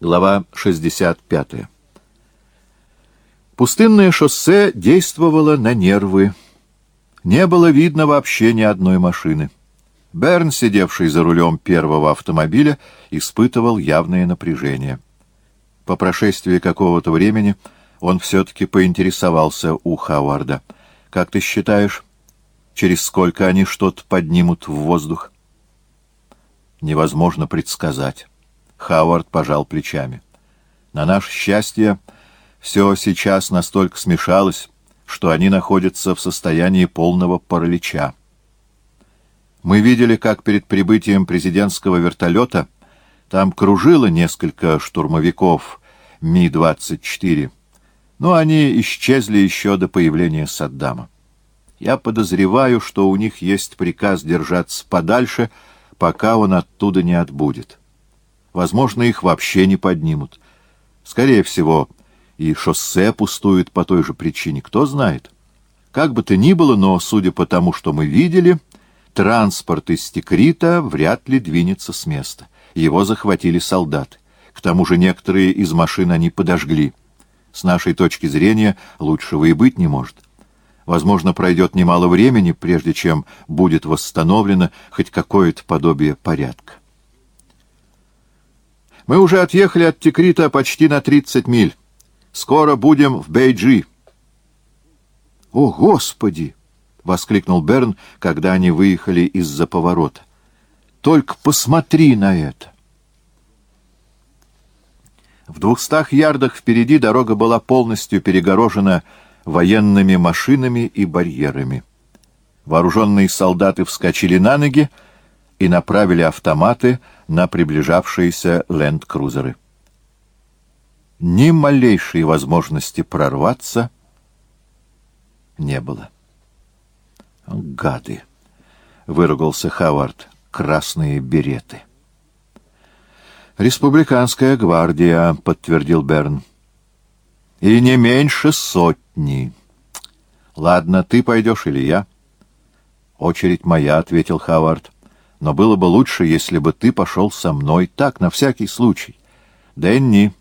Глава 65. Пустынное шоссе действовало на нервы. Не было видно вообще ни одной машины. Берн, сидевший за рулем первого автомобиля, испытывал явное напряжение. По прошествии какого-то времени он все-таки поинтересовался у Хауарда. «Как ты считаешь, через сколько они что-то поднимут в воздух?» «Невозможно предсказать». Хауард пожал плечами. На наше счастье, все сейчас настолько смешалось, что они находятся в состоянии полного паралича. Мы видели, как перед прибытием президентского вертолета там кружило несколько штурмовиков Ми-24, но они исчезли еще до появления Саддама. Я подозреваю, что у них есть приказ держаться подальше, пока он оттуда не отбудет. Возможно, их вообще не поднимут. Скорее всего, и шоссе пустует по той же причине, кто знает. Как бы то ни было, но, судя по тому, что мы видели, транспорт из Текрита вряд ли двинется с места. Его захватили солдаты. К тому же некоторые из машин они подожгли. С нашей точки зрения лучшего и быть не может. Возможно, пройдет немало времени, прежде чем будет восстановлено хоть какое-то подобие порядка. Мы уже отъехали от Текрита почти на 30 миль. Скоро будем в Бейджи. — О, Господи! — воскликнул Берн, когда они выехали из-за поворота. — Только посмотри на это! В двухстах ярдах впереди дорога была полностью перегорожена военными машинами и барьерами. Вооруженные солдаты вскочили на ноги и направили автоматы на приближавшиеся ленд-крузеры. Ни малейшей возможности прорваться не было. «Гады!» — выругался Хавард. «Красные береты!» «Республиканская гвардия», — подтвердил Берн. «И не меньше сотни. Ладно, ты пойдешь или я?» «Очередь моя», — ответил Хавард но было бы лучше, если бы ты пошел со мной, так, на всякий случай. Дэнни,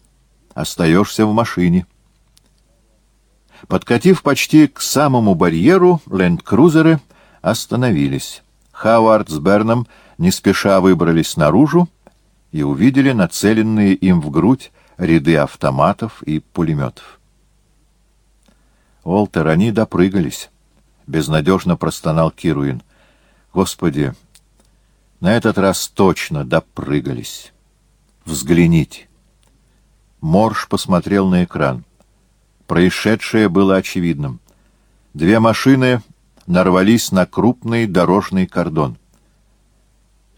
остаешься в машине. Подкатив почти к самому барьеру, ленд-крузеры остановились. Хауард с Берном не спеша выбрались наружу и увидели нацеленные им в грудь ряды автоматов и пулеметов. «Олтер, они допрыгались», — безнадежно простонал Кируин. «Господи, на этот раз точно допрыгались. Взгляните. Морж посмотрел на экран. Происшедшее было очевидным. Две машины нарвались на крупный дорожный кордон.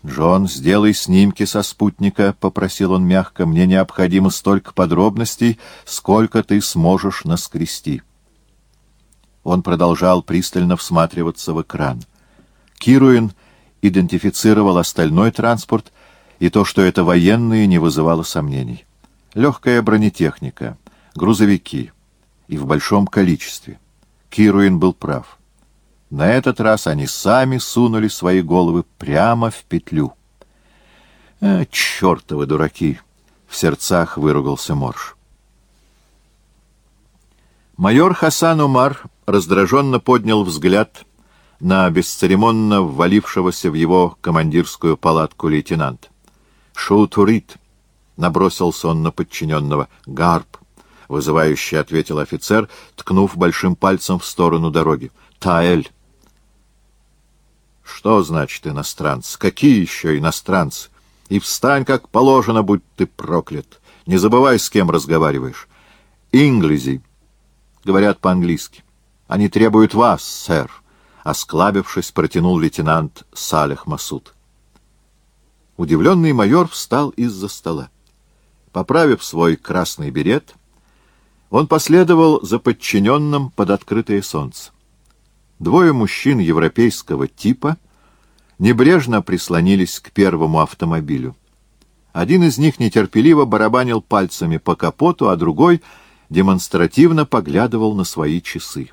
«Джон, сделай снимки со спутника», — попросил он мягко. «Мне необходимо столько подробностей, сколько ты сможешь наскрести». Он продолжал пристально всматриваться в экран. Кируин идентифицировал остальной транспорт, и то, что это военные, не вызывало сомнений. Легкая бронетехника, грузовики, и в большом количестве. Кируин был прав. На этот раз они сами сунули свои головы прямо в петлю. «А, чертовы дураки!» — в сердцах выругался Морж. Майор Хасан Умар раздраженно поднял взгляд на бесцеремонно ввалившегося в его командирскую палатку лейтенант. «Шутурит!» — набросился он на подчиненного. «Гарп!» — вызывающе ответил офицер, ткнув большим пальцем в сторону дороги. «Таэль!» «Что значит иностранцы? Какие еще иностранцы? И встань, как положено, будь ты проклят! Не забывай, с кем разговариваешь. Инглизи!» — говорят по-английски. «Они требуют вас, сэр!» Осклабившись, протянул лейтенант Салех Масуд. Удивленный майор встал из-за стола. Поправив свой красный берет, он последовал за подчиненным под открытое солнце. Двое мужчин европейского типа небрежно прислонились к первому автомобилю. Один из них нетерпеливо барабанил пальцами по капоту, а другой демонстративно поглядывал на свои часы.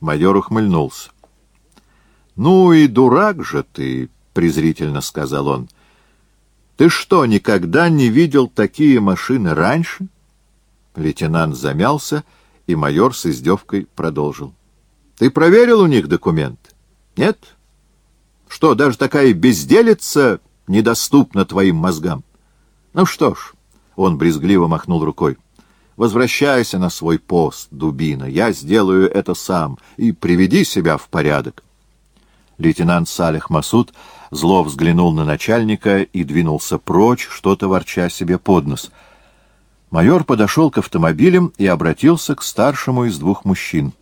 Майор ухмыльнулся. — Ну и дурак же ты, — презрительно сказал он. Ты что, никогда не видел такие машины раньше? Лейтенант замялся, и майор с издевкой продолжил. Ты проверил у них документ? Нет? Что, даже такая безделица недоступна твоим мозгам? Ну что ж, он брезгливо махнул рукой. Возвращайся на свой пост, дубина. Я сделаю это сам. И приведи себя в порядок. Лейтенант Салих Масуд зло взглянул на начальника и двинулся прочь, что-то ворча себе под нос. Майор подошел к автомобилям и обратился к старшему из двух мужчин.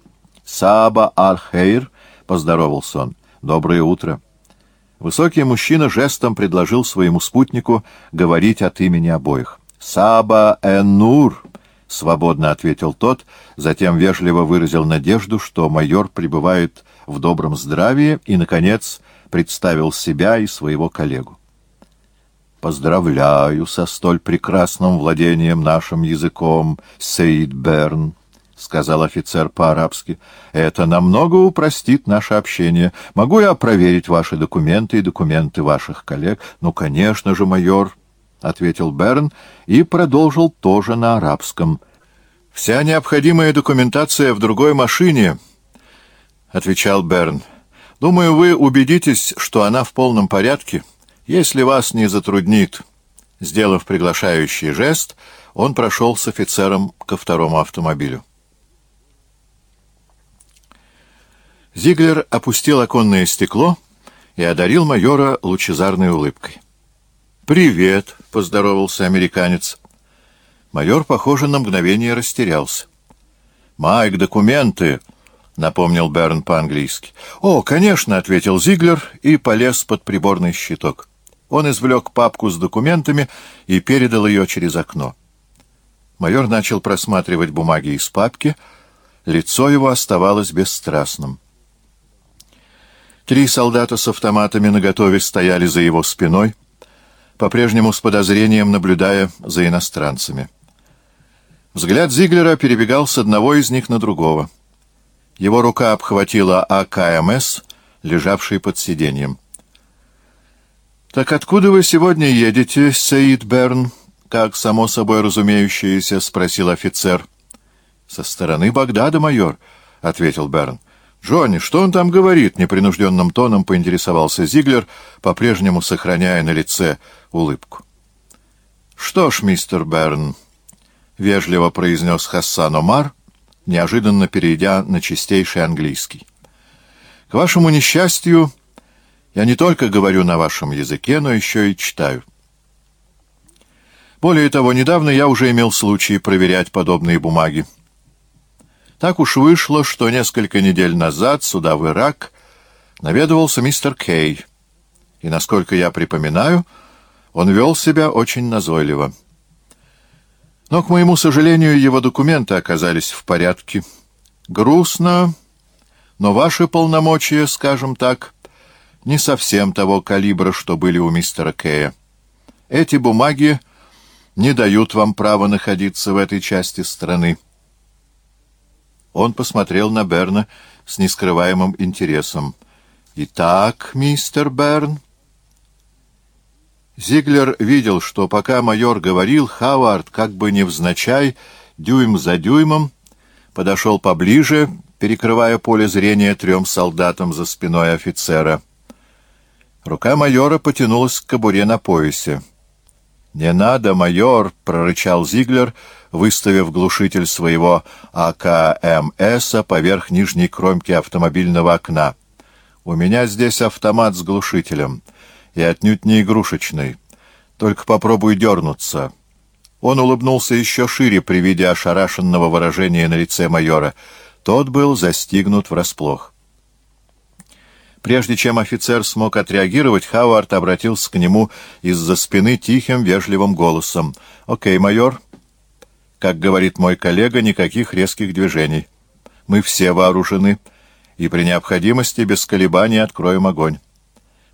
«Саба Аль-Хейр», — поздоровался он, — «доброе утро». Высокий мужчина жестом предложил своему спутнику говорить от имени обоих. «Саба Эн-Нур», — свободно ответил тот, затем вежливо выразил надежду, что майор пребывает в добром здравии и, наконец, представил себя и своего коллегу. «Поздравляю со столь прекрасным владением нашим языком, Сейд Берн», — сказал офицер по-арабски. «Это намного упростит наше общение. Могу я проверить ваши документы и документы ваших коллег?» «Ну, конечно же, майор», — ответил Берн и продолжил тоже на арабском. «Вся необходимая документация в другой машине», — отвечал Берн. «Думаю, вы убедитесь, что она в полном порядке, если вас не затруднит». Сделав приглашающий жест, он прошел с офицером ко второму автомобилю. Зиглер опустил оконное стекло и одарил майора лучезарной улыбкой. «Привет!» — поздоровался американец. Майор, похоже, на мгновение растерялся. «Майк, документы!» — напомнил Берн по-английски. «О, конечно!» — ответил Зиглер и полез под приборный щиток. Он извлек папку с документами и передал ее через окно. Майор начал просматривать бумаги из папки. Лицо его оставалось бесстрастным. Три солдата с автоматами наготове стояли за его спиной, по-прежнему с подозрением наблюдая за иностранцами. Взгляд Зиглера перебегал с одного из них на другого. Его рука обхватила АКМС, лежавший под сиденьем. «Так откуда вы сегодня едете, Саид Берн?» «Как само собой разумеющееся?» — спросил офицер. «Со стороны Багдада, майор», — ответил Берн. «Джонни, что он там говорит?» — непринужденным тоном поинтересовался Зиглер, по-прежнему сохраняя на лице улыбку. «Что ж, мистер Берн», — вежливо произнес Хассан Омар, неожиданно перейдя на чистейший английский. «К вашему несчастью, я не только говорю на вашем языке, но еще и читаю. Более того, недавно я уже имел случай проверять подобные бумаги. Так уж вышло, что несколько недель назад сюда, в Ирак, наведывался мистер Кей, и, насколько я припоминаю, он вел себя очень назойливо. Но, к моему сожалению, его документы оказались в порядке. Грустно, но ваши полномочия, скажем так, не совсем того калибра, что были у мистера Кея. Эти бумаги не дают вам права находиться в этой части страны. Он посмотрел на Берна с нескрываемым интересом. «Итак, мистер Берн...» Зиглер видел, что пока майор говорил, Хавард, как бы невзначай, дюйм за дюймом, подошел поближе, перекрывая поле зрения трем солдатам за спиной офицера. Рука майора потянулась к кобуре на поясе. «Не надо, майор!» — прорычал Зиглер, выставив глушитель своего АКМСа поверх нижней кромки автомобильного окна. «У меня здесь автомат с глушителем, и отнюдь не игрушечный. Только попробуй дернуться». Он улыбнулся еще шире при виде ошарашенного выражения на лице майора. Тот был застигнут врасплох. Прежде чем офицер смог отреагировать, Хауард обратился к нему из-за спины тихим, вежливым голосом. «Окей, майор. Как говорит мой коллега, никаких резких движений. Мы все вооружены, и при необходимости без колебаний откроем огонь.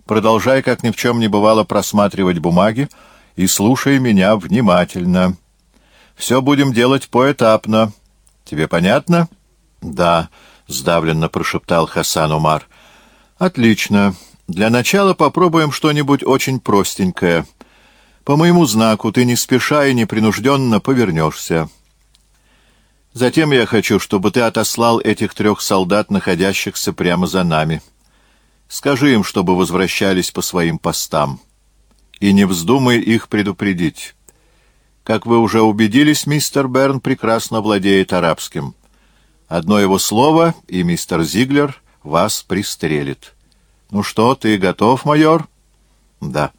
Продолжай, как ни в чем не бывало, просматривать бумаги и слушай меня внимательно. Все будем делать поэтапно. Тебе понятно?» «Да», — сдавленно прошептал Хасан Умар. «Отлично. Для начала попробуем что-нибудь очень простенькое. По моему знаку ты не спеша и непринужденно повернешься. Затем я хочу, чтобы ты отослал этих трех солдат, находящихся прямо за нами. Скажи им, чтобы возвращались по своим постам. И не вздумай их предупредить. Как вы уже убедились, мистер Берн прекрасно владеет арабским. Одно его слово, и мистер Зиглер вас пристрелит. Ну что, ты готов, майор? Да.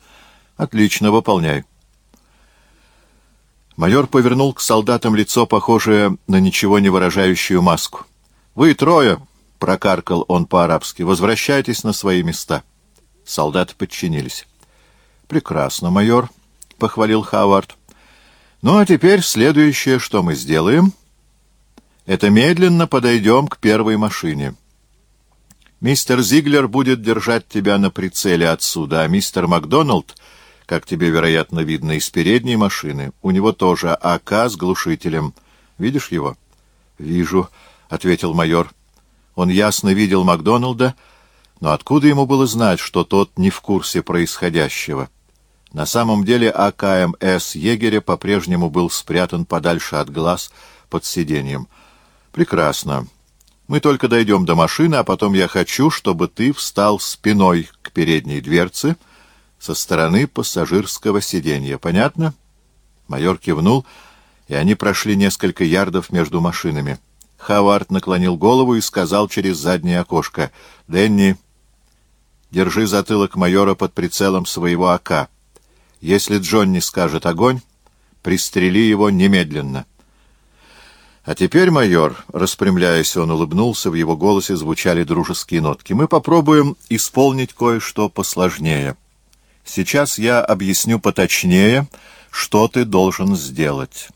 Отлично, выполняй. Майор повернул к солдатам лицо, похожее на ничего не выражающую маску. «Вы трое!» — прокаркал он по-арабски. «Возвращайтесь на свои места». Солдаты подчинились. «Прекрасно, майор», — похвалил Хавард. «Ну, а теперь следующее, что мы сделаем, это медленно подойдем к первой машине». Мистер Зиглер будет держать тебя на прицеле отсюда, а мистер Макдоналд, как тебе, вероятно, видно из передней машины, у него тоже АК с глушителем. Видишь его? — Вижу, — ответил майор. Он ясно видел Макдоналда, но откуда ему было знать, что тот не в курсе происходящего? На самом деле АКМС егеря по-прежнему был спрятан подальше от глаз под сиденьем. «Прекрасно. Мы только дойдем до машины, а потом я хочу, чтобы ты встал спиной к передней дверце со стороны пассажирского сиденья. Понятно?» Майор кивнул, и они прошли несколько ярдов между машинами. Хавард наклонил голову и сказал через заднее окошко. «Дэнни, держи затылок майора под прицелом своего АК. Если Джонни скажет «огонь», пристрели его немедленно». А теперь, майор, распрямляясь, он улыбнулся, в его голосе звучали дружеские нотки. Мы попробуем исполнить кое-что посложнее. Сейчас я объясню поточнее, что ты должен сделать.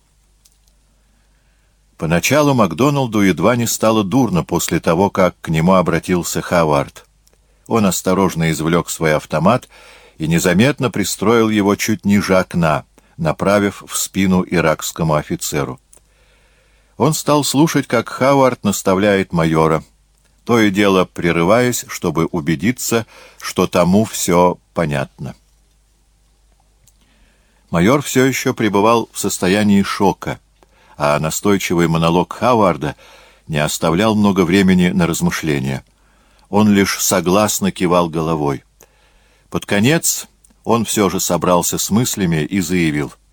Поначалу Макдоналду едва не стало дурно после того, как к нему обратился Хавард. Он осторожно извлек свой автомат и незаметно пристроил его чуть ниже окна, направив в спину иракскому офицеру. Он стал слушать, как Хауард наставляет майора, то и дело прерываясь, чтобы убедиться, что тому все понятно. Майор все еще пребывал в состоянии шока, а настойчивый монолог Хауарда не оставлял много времени на размышления. Он лишь согласно кивал головой. Под конец он все же собрался с мыслями и заявил —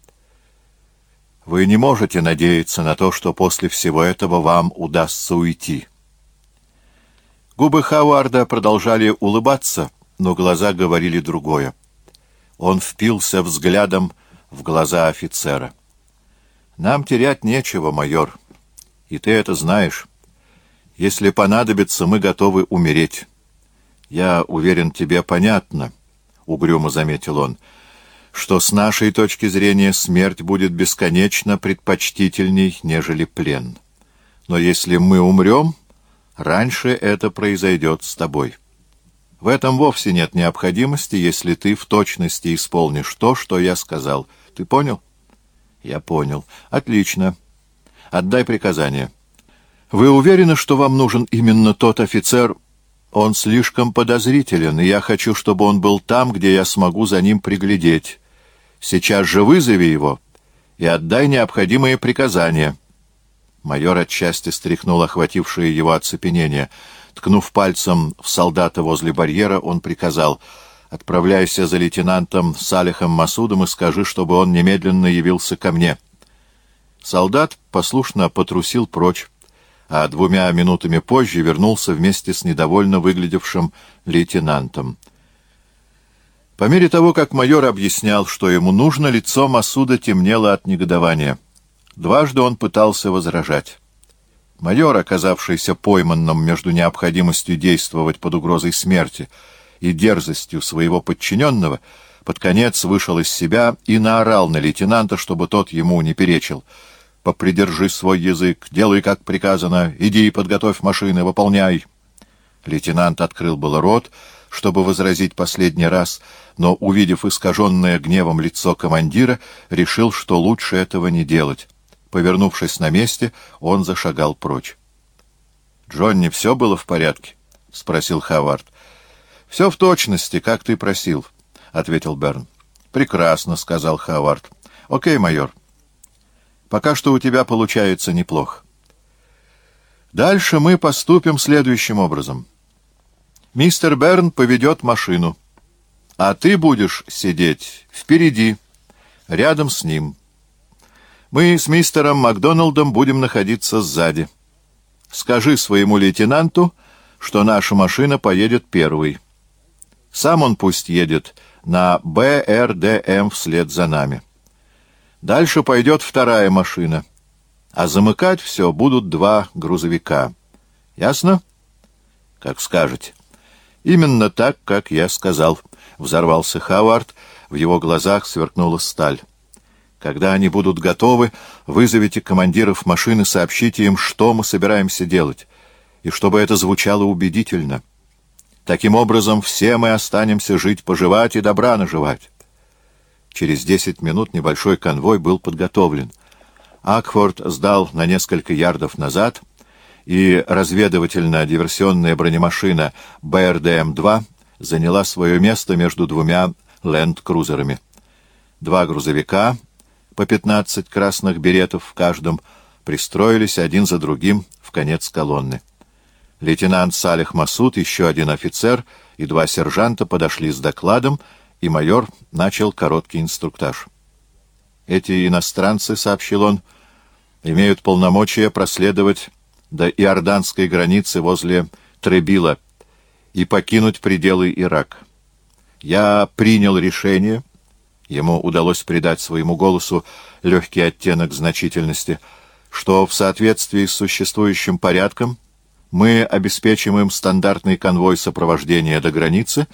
вы не можете надеяться на то, что после всего этого вам удастся уйти. Губы Хауарда продолжали улыбаться, но глаза говорили другое. Он впился взглядом в глаза офицера. «Нам терять нечего, майор, и ты это знаешь. Если понадобится, мы готовы умереть. Я уверен, тебе понятно», — угрюмо заметил он, — что с нашей точки зрения смерть будет бесконечно предпочтительней, нежели плен. Но если мы умрем, раньше это произойдет с тобой. В этом вовсе нет необходимости, если ты в точности исполнишь то, что я сказал. Ты понял? Я понял. Отлично. Отдай приказание. Вы уверены, что вам нужен именно тот офицер? Он слишком подозрителен, и я хочу, чтобы он был там, где я смогу за ним приглядеть. Сейчас же вызови его и отдай необходимые приказания». Майор отчасти стряхнул охватившее его оцепенение. Ткнув пальцем в солдата возле барьера, он приказал «Отправляйся за лейтенантом Салихом Масудом и скажи, чтобы он немедленно явился ко мне». Солдат послушно потрусил прочь, а двумя минутами позже вернулся вместе с недовольно выглядевшим лейтенантом. По мере того, как майор объяснял, что ему нужно, лицо Масуда темнело от негодования. Дважды он пытался возражать. Майор, оказавшийся пойманным между необходимостью действовать под угрозой смерти и дерзостью своего подчиненного, под конец вышел из себя и наорал на лейтенанта, чтобы тот ему не перечил. «Попридержи свой язык, делай, как приказано, иди и подготовь машины, выполняй». Лейтенант открыл было рот, чтобы возразить последний раз, но, увидев искаженное гневом лицо командира, решил, что лучше этого не делать. Повернувшись на месте, он зашагал прочь. «Джонни, все было в порядке?» — спросил Хавард. «Все в точности, как ты просил», — ответил Берн. «Прекрасно», — сказал Хавард. «Окей, майор. Пока что у тебя получается неплохо. Дальше мы поступим следующим образом. Мистер Берн поведет машину, а ты будешь сидеть впереди, рядом с ним. Мы с мистером Макдоналдом будем находиться сзади. Скажи своему лейтенанту, что наша машина поедет первой. Сам он пусть едет на БРДМ вслед за нами. Дальше пойдет вторая машина, а замыкать все будут два грузовика. Ясно? Как скажете. Именно так, как я сказал, — взорвался Хавард, в его глазах сверкнула сталь. Когда они будут готовы, вызовите командиров машины, сообщите им, что мы собираемся делать, и чтобы это звучало убедительно. Таким образом, все мы останемся жить-поживать и добра наживать. Через десять минут небольшой конвой был подготовлен. Акфорд сдал на несколько ярдов назад, и разведывательно-диверсионная бронемашина БРДМ-2 заняла свое место между двумя ленд-крузерами. Два грузовика, по 15 красных беретов в каждом, пристроились один за другим в конец колонны. Лейтенант Салих Масуд, еще один офицер и два сержанта подошли с докладом, и майор начал короткий инструктаж. «Эти иностранцы, — сообщил он, — имеют полномочия проследовать до иорданской границы возле Требила и покинуть пределы Ирака. Я принял решение, ему удалось придать своему голосу легкий оттенок значительности, что в соответствии с существующим порядком мы обеспечим им стандартный конвой сопровождения до границы,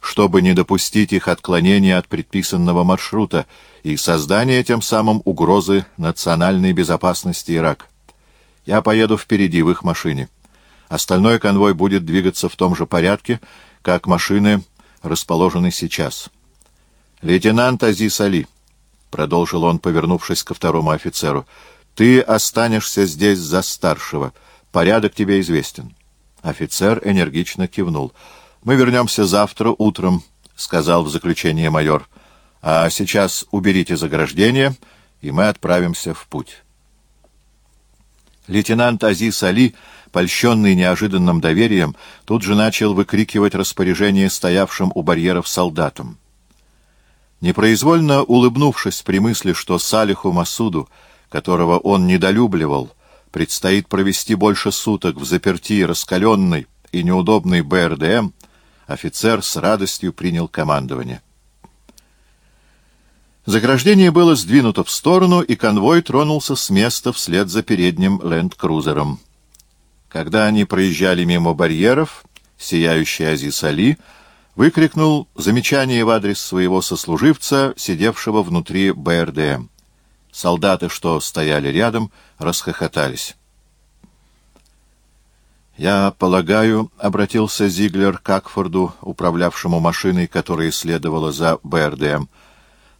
чтобы не допустить их отклонения от предписанного маршрута и создания тем самым угрозы национальной безопасности Ирака. Я поеду впереди в их машине. Остальной конвой будет двигаться в том же порядке, как машины расположены сейчас. «Лейтенант Азис Али», — продолжил он, повернувшись ко второму офицеру, — «ты останешься здесь за старшего». Порядок тебе известен. Офицер энергично кивнул. «Мы вернемся завтра утром», — сказал в заключение майор. «А сейчас уберите заграждение, и мы отправимся в путь». Лейтенант Азис Али, польщенный неожиданным доверием, тут же начал выкрикивать распоряжение стоявшим у барьеров солдатам. Непроизвольно улыбнувшись при мысли, что Салиху Масуду, которого он недолюбливал, предстоит провести больше суток в заперти раскаленной и неудобной БРДМ, офицер с радостью принял командование. Заграждение было сдвинуто в сторону, и конвой тронулся с места вслед за передним ленд-крузером. Когда они проезжали мимо барьеров, сияющий Азис Али выкрикнул замечание в адрес своего сослуживца, сидевшего внутри БРДМ. Солдаты, что стояли рядом, расхохотались. «Я полагаю», — обратился Зиглер к Акфорду, управлявшему машиной, которая следовала за БРДМ, —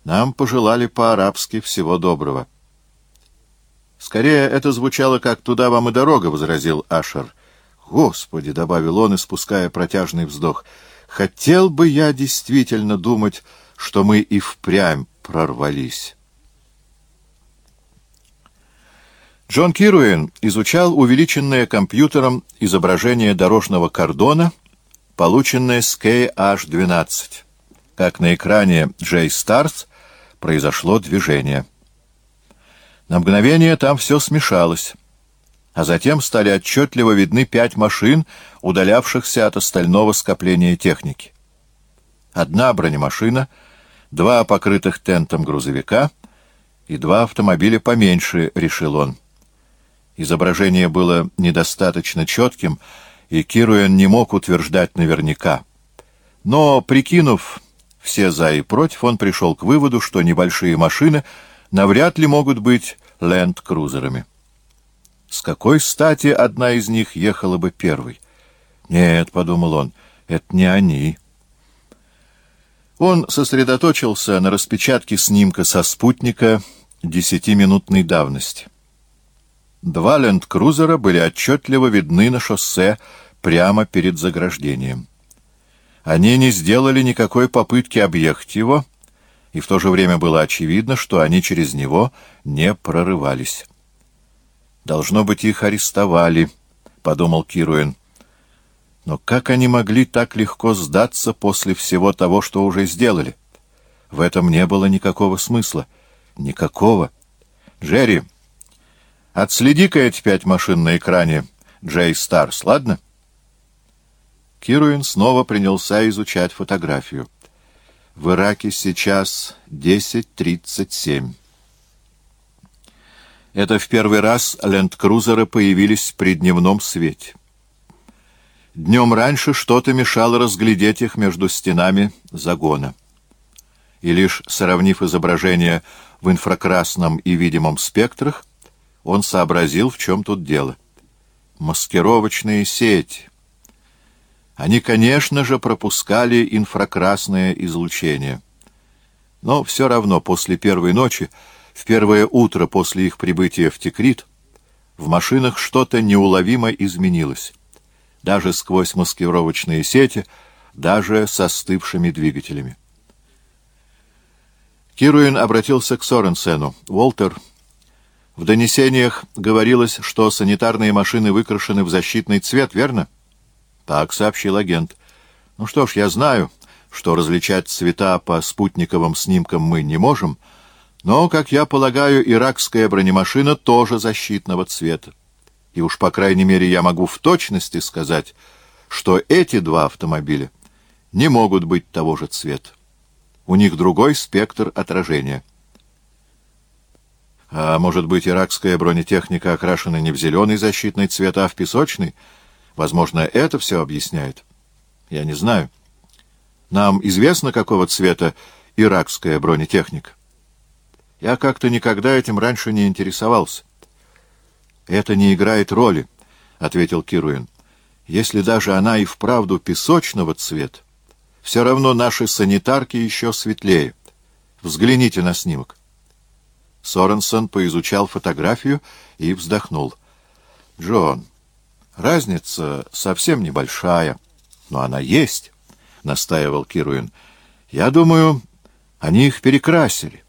«нам пожелали по-арабски всего доброго». «Скорее, это звучало как «туда вам и дорога», — возразил Ашер. «Господи!» — добавил он, испуская протяжный вздох. «Хотел бы я действительно думать, что мы и впрямь прорвались». Джон Кируэн изучал увеличенное компьютером изображение дорожного кордона, полученное с KH-12. Как на экране J-Stars произошло движение. На мгновение там все смешалось, а затем стали отчетливо видны пять машин, удалявшихся от остального скопления техники. Одна бронемашина, два покрытых тентом грузовика и два автомобиля поменьше, решил он. Изображение было недостаточно четким, и Кируэн не мог утверждать наверняка. Но, прикинув все «за» и «против», он пришел к выводу, что небольшие машины навряд ли могут быть ленд-крузерами. С какой стати одна из них ехала бы первой? «Нет», — подумал он, — «это не они». Он сосредоточился на распечатке снимка со спутника десятиминутной давности. Два ленд-крузера были отчетливо видны на шоссе прямо перед заграждением. Они не сделали никакой попытки объехать его и в то же время было очевидно, что они через него не прорывались. «Должно быть, их арестовали», — подумал Кируин. «Но как они могли так легко сдаться после всего того, что уже сделали? В этом не было никакого смысла. Никакого. Джерри, отследи-ка эти пять машин на экране Джей Старс, ладно?» Кируин снова принялся изучать фотографию. В Ираке сейчас 10.37. Это в первый раз ленд-крузеры появились при дневном свете. Днем раньше что-то мешало разглядеть их между стенами загона. И лишь сравнив изображения в инфракрасном и видимом спектрах, он сообразил, в чем тут дело. Маскировочные сети. Они, конечно же, пропускали инфракрасное излучение. Но все равно после первой ночи в первое утро после их прибытия в Текрит в машинах что-то неуловимо изменилось. Даже сквозь маскировочные сети, даже со остывшими двигателями. Кируин обратился к Соренсену. «Уолтер, в донесениях говорилось, что санитарные машины выкрашены в защитный цвет, верно?» «Так», — сообщил агент. «Ну что ж, я знаю, что различать цвета по спутниковым снимкам мы не можем, — но, как я полагаю, иракская бронемашина тоже защитного цвета. И уж, по крайней мере, я могу в точности сказать, что эти два автомобиля не могут быть того же цвета. У них другой спектр отражения. А может быть, иракская бронетехника окрашена не в зеленый защитный цвет, а в песочный? Возможно, это все объясняет. Я не знаю. Нам известно, какого цвета иракская бронетехника? Я как-то никогда этим раньше не интересовался. «Это не играет роли», — ответил Кируин. «Если даже она и вправду песочного цвета, все равно наши санитарки еще светлее. Взгляните на снимок». Соренсон поизучал фотографию и вздохнул. «Джон, разница совсем небольшая, но она есть», — настаивал Кируин. «Я думаю, они их перекрасили.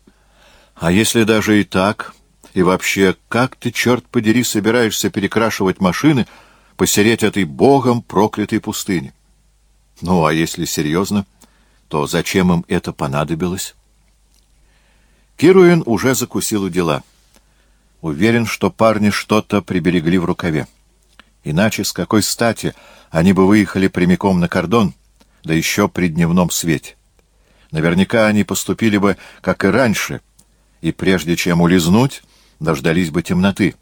А если даже и так, и вообще, как ты, черт подери, собираешься перекрашивать машины, посереть этой богом проклятой пустыне? Ну, а если серьезно, то зачем им это понадобилось? Кируин уже закусил у дела. Уверен, что парни что-то приберегли в рукаве. Иначе с какой стати они бы выехали прямиком на кордон, да еще при дневном свете? Наверняка они поступили бы, как и раньше, и прежде чем улизнуть, дождались бы темноты.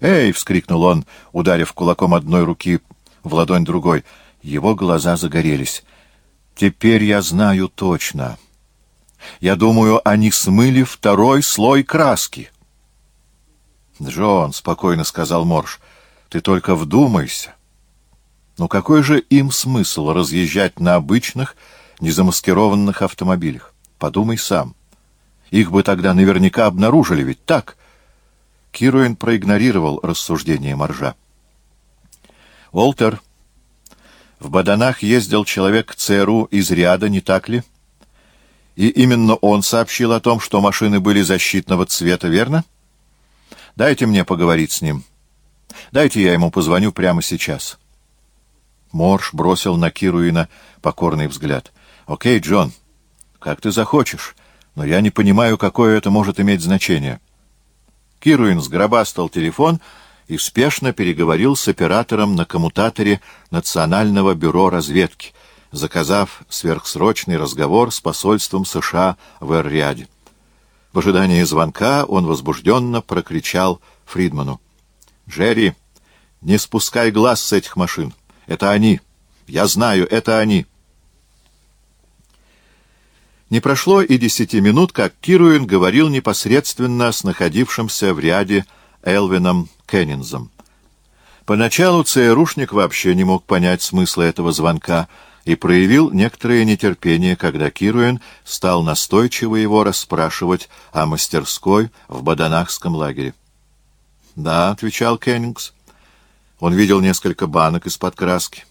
«Эй!» — вскрикнул он, ударив кулаком одной руки в ладонь другой. Его глаза загорелись. «Теперь я знаю точно. Я думаю, они смыли второй слой краски». «Джон», — спокойно сказал Морж, — «ты только вдумайся. Но какой же им смысл разъезжать на обычных, незамаскированных автомобилях? Подумай сам». Их бы тогда наверняка обнаружили, ведь так? Кируин проигнорировал рассуждение Моржа. «Уолтер, в Баданах ездил человек ЦРУ из ряда, не так ли? И именно он сообщил о том, что машины были защитного цвета, верно? Дайте мне поговорить с ним. Дайте я ему позвоню прямо сейчас». Морж бросил на Кируина покорный взгляд. «Окей, Джон, как ты захочешь» но я не понимаю, какое это может иметь значение. Кируин сгробастал телефон и спешно переговорил с оператором на коммутаторе Национального бюро разведки, заказав сверхсрочный разговор с посольством США в Эр-Ряде. В ожидании звонка он возбужденно прокричал Фридману. «Джерри, не спускай глаз с этих машин. Это они. Я знаю, это они». Не прошло и десяти минут, как Кируин говорил непосредственно с находившимся в ряде Элвином Кеннинзом. Поначалу ЦРУшник вообще не мог понять смысла этого звонка и проявил некоторое нетерпение, когда Кируин стал настойчиво его расспрашивать о мастерской в Баданахском лагере. «Да», — отвечал Кеннингс. Он видел несколько банок из-под краски.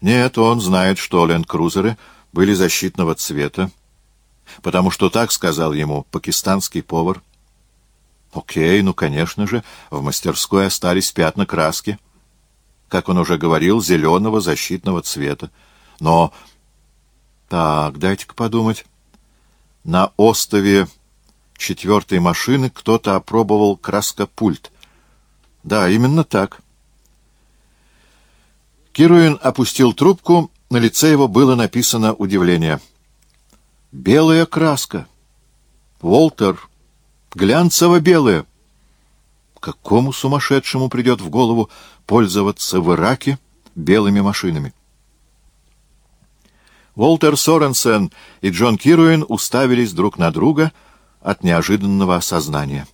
«Нет, он знает, что ленд-крузеры — были защитного цвета. потому что так сказал ему пакистанский повар. Окей, ну, конечно же, в мастерской остались пятна краски. Как он уже говорил, зеленого защитного цвета. Но... Так, дайте-ка подумать. На остове четвертой машины кто-то опробовал краскопульт. Да, именно так. Кируин опустил трубку, на лице его было написано удивление. «Белая краска! Волтер, глянцево-белая!» Какому сумасшедшему придет в голову пользоваться в Ираке белыми машинами? Волтер Соренсен и Джон Кируин уставились друг на друга от неожиданного осознания.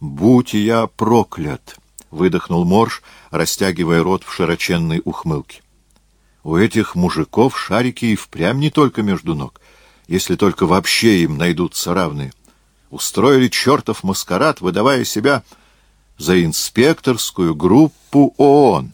«Будь я проклят!» — выдохнул Морж, растягивая рот в широченной ухмылке. «У этих мужиков шарики и впрямь не только между ног, если только вообще им найдутся равные. Устроили чертов маскарад, выдавая себя за инспекторскую группу ООН».